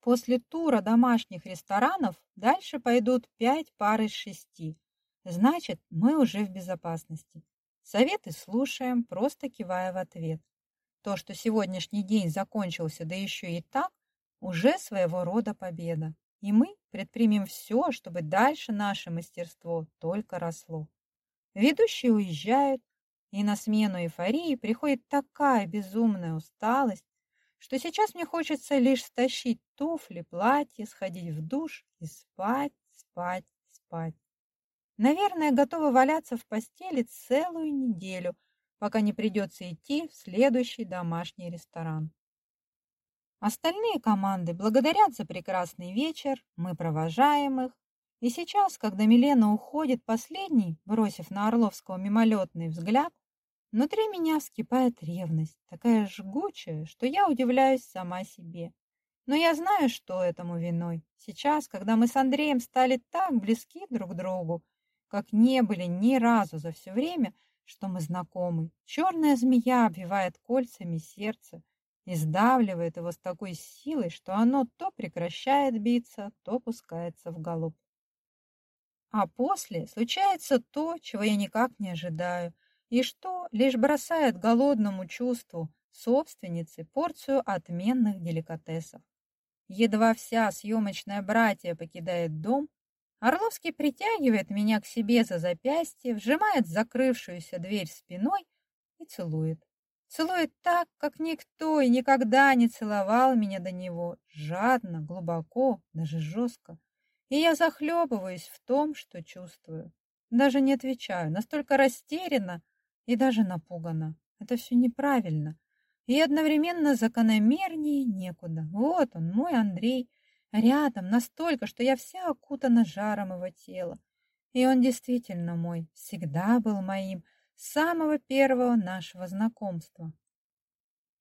После тура домашних ресторанов дальше пойдут пять пар из шести. Значит, мы уже в безопасности. Советы слушаем, просто кивая в ответ. То, что сегодняшний день закончился, да еще и так, уже своего рода победа. И мы предпримем все, чтобы дальше наше мастерство только росло. Ведущие уезжают, и на смену эйфории приходит такая безумная усталость, что сейчас мне хочется лишь стащить туфли, платье, сходить в душ и спать, спать, спать. Наверное, готова валяться в постели целую неделю, пока не придется идти в следующий домашний ресторан. Остальные команды благодарят за прекрасный вечер, мы провожаем их, и сейчас, когда Милена уходит последней, бросив на Орловского мимолетный взгляд, внутри меня вскипает ревность, такая жгучая, что я удивляюсь сама себе. Но я знаю, что этому виной. Сейчас, когда мы с Андреем стали так близки друг к другу, как не были ни разу за все время, что мы знакомы, черная змея обвивает кольцами сердце и сдавливает его с такой силой, что оно то прекращает биться, то пускается в галоп. А после случается то, чего я никак не ожидаю, и что лишь бросает голодному чувству собственницы порцию отменных деликатесов. Едва вся съемочная братья покидает дом, Орловский притягивает меня к себе за запястье, вжимает закрывшуюся дверь спиной и целует. Целует так, как никто и никогда не целовал меня до него, жадно, глубоко, даже жестко и я захлебываюсь в том, что чувствую. Даже не отвечаю, настолько растеряна и даже напугана. Это все неправильно. И одновременно закономернее некуда. Вот он, мой Андрей, рядом, настолько, что я вся окутана жаром его тела. И он действительно мой, всегда был моим, с самого первого нашего знакомства.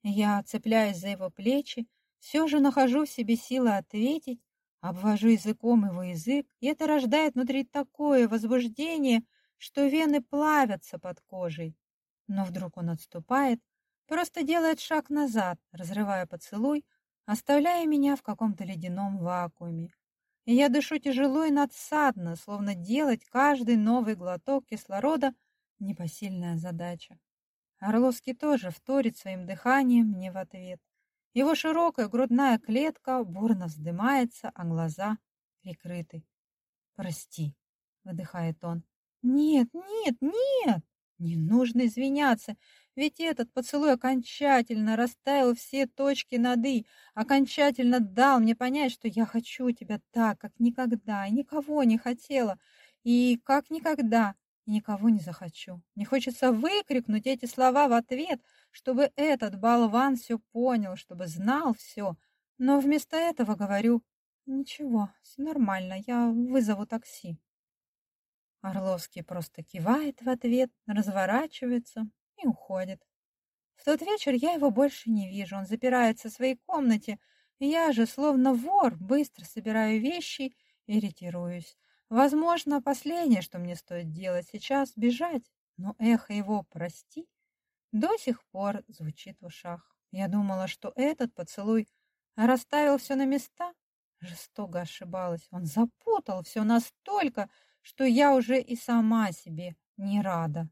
Я, цепляясь за его плечи, все же нахожу в себе силы ответить, Обвожу языком его язык, и это рождает внутри такое возбуждение, что вены плавятся под кожей. Но вдруг он отступает, просто делает шаг назад, разрывая поцелуй, оставляя меня в каком-то ледяном вакууме. И я дышу тяжело и надсадно, словно делать каждый новый глоток кислорода — непосильная задача. Орловский тоже вторит своим дыханием мне в ответ. Его широкая грудная клетка бурно вздымается, а глаза прикрыты. «Прости», — выдыхает он. «Нет, нет, нет!» Не нужно извиняться, ведь этот поцелуй окончательно расставил все точки над «и», окончательно дал мне понять, что я хочу тебя так, как никогда, и никого не хотела, и как никогда, и никого не захочу. Мне хочется выкрикнуть эти слова в ответ, чтобы этот болван все понял, чтобы знал все. Но вместо этого говорю, ничего, все нормально, я вызову такси. Орловский просто кивает в ответ, разворачивается и уходит. В тот вечер я его больше не вижу, он запирается в своей комнате, я же, словно вор, быстро собираю вещи и ретируюсь. Возможно, последнее, что мне стоит делать сейчас, бежать, но эхо его «прости» до сих пор звучит в ушах. Я думала, что этот поцелуй расставил все на места. Жестоко ошибалась. Он запутал все настолько, что я уже и сама себе не рада.